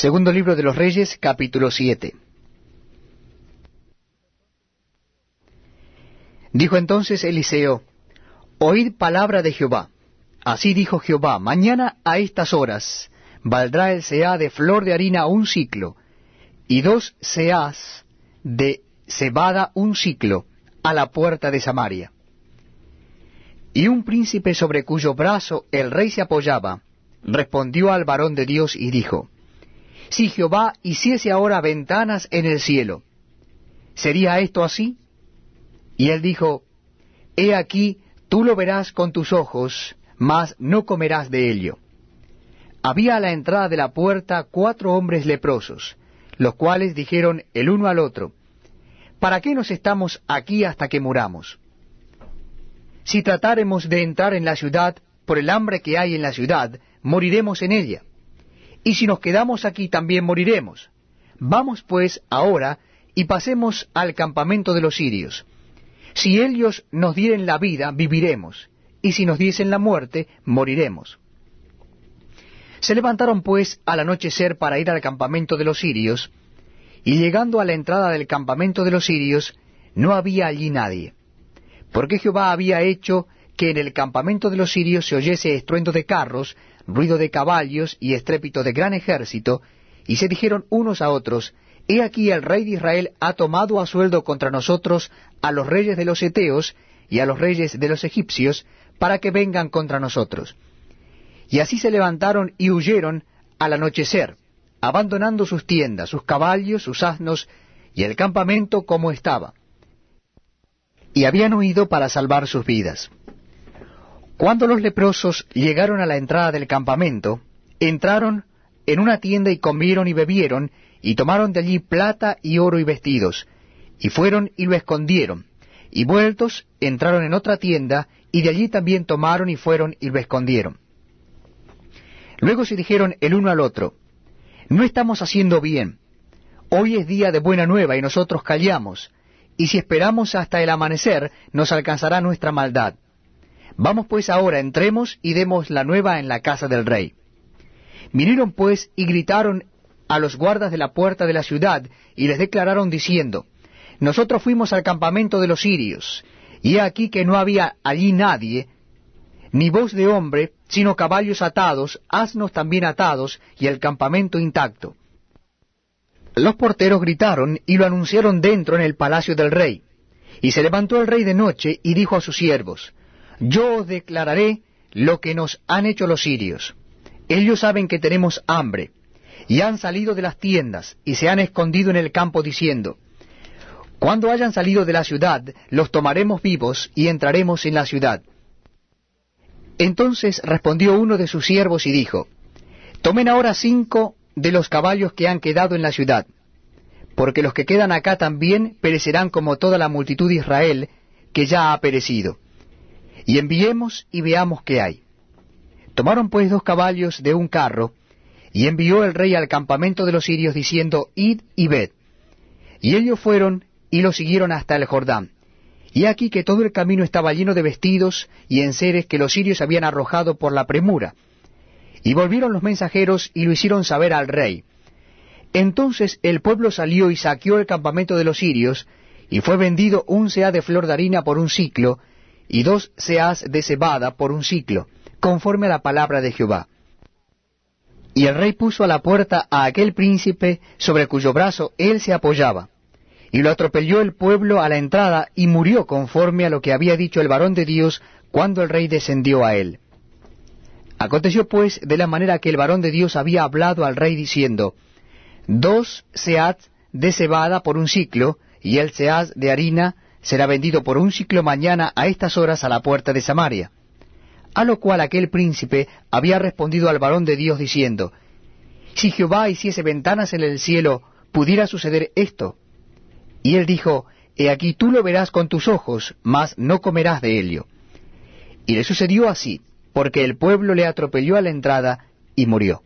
Segundo libro de los Reyes, capítulo 7. Dijo entonces Eliseo, Oíd palabra de Jehová. Así dijo Jehová, mañana a estas horas valdrá el seá de flor de harina un ciclo, y dos seás de cebada un ciclo, a la puerta de Samaria. Y un príncipe sobre cuyo brazo el rey se apoyaba, respondió al varón de Dios y dijo, Si Jehová hiciese ahora ventanas en el cielo, ¿sería esto así? Y él dijo, He aquí, tú lo verás con tus ojos, mas no comerás de ello. Había a la entrada de la puerta cuatro hombres leprosos, los cuales dijeron el uno al otro, ¿Para qué nos estamos aquí hasta que muramos? Si tratáremos de entrar en la ciudad por el hambre que hay en la ciudad, moriremos en ella. Y si nos quedamos aquí también moriremos. Vamos pues ahora y pasemos al campamento de los sirios. Si ellos nos dieren la vida, viviremos, y si nos diesen la muerte, moriremos. Se levantaron pues al anochecer para ir al campamento de los sirios, y llegando a la entrada del campamento de los sirios, no había allí nadie, porque Jehová había hecho que en el campamento de los sirios se oyese estruendo de carros, ruido de caballos y estrépito de gran ejército, y se dijeron unos a otros, He aquí el rey de Israel ha tomado a sueldo contra nosotros a los reyes de los Eteos y a los reyes de los egipcios, para que vengan contra nosotros. Y así se levantaron y huyeron al anochecer, abandonando sus tiendas, sus caballos, sus asnos y el campamento como estaba. Y habían huido para salvar sus vidas. Cuando los leprosos llegaron a la entrada del campamento, entraron en una tienda y comieron y bebieron, y tomaron de allí plata y oro y vestidos, y fueron y lo escondieron, y vueltos entraron en otra tienda, y de allí también tomaron y fueron y lo escondieron. Luego se dijeron el uno al otro, no estamos haciendo bien. Hoy es día de buena nueva y nosotros callamos, y si esperamos hasta el amanecer, nos alcanzará nuestra maldad. Vamos pues ahora, entremos y demos la nueva en la casa del rey. Vinieron pues y gritaron a los guardas de la puerta de la ciudad, y les declararon diciendo, Nosotros fuimos al campamento de los sirios, y he aquí que no había allí nadie, ni voz de hombre, sino caballos atados, asnos también atados, y el campamento intacto. Los porteros gritaron y lo anunciaron dentro en el palacio del rey. Y se levantó el rey de noche y dijo a sus siervos, Yo os declararé lo que nos han hecho los sirios. Ellos saben que tenemos hambre, y han salido de las tiendas, y se han escondido en el campo diciendo, Cuando hayan salido de la ciudad, los tomaremos vivos y entraremos en la ciudad. Entonces respondió uno de sus siervos y dijo, Tomen ahora cinco de los caballos que han quedado en la ciudad, porque los que quedan acá también perecerán como toda la multitud de Israel, que ya ha perecido. Y enviemos y veamos qué hay. Tomaron pues dos caballos de un carro, y envió el rey al campamento de los sirios diciendo, Id y ved. Y ellos fueron y lo siguieron hasta el Jordán. Y aquí que todo el camino estaba lleno de vestidos y enseres que los sirios habían arrojado por la premura. Y volvieron los mensajeros y lo hicieron saber al rey. Entonces el pueblo salió y saqueó el campamento de los sirios, y fue vendido un seá de flor de harina por un ciclo, y dos seás de cebada por un ciclo, conforme a la palabra de Jehová. Y el rey puso a la puerta a aquel príncipe sobre cuyo brazo él se apoyaba y lo atropelló el pueblo a la entrada y murió conforme a lo que había dicho el varón de Dios cuando el rey descendió a él. Aconteció pues de la manera que el varón de Dios había hablado al rey diciendo, Dos seat de cebada por un ciclo, y el seat de harina será vendido por un ciclo mañana a estas horas a la puerta de Samaria. A lo cual aquel príncipe había respondido al varón de Dios diciendo, Si Jehová hiciese ventanas en el cielo, pudiera suceder esto. Y él dijo, He aquí tú lo verás con tus ojos, mas no comerás de ello. Y le sucedió así, porque el pueblo le atropelló a la entrada y murió.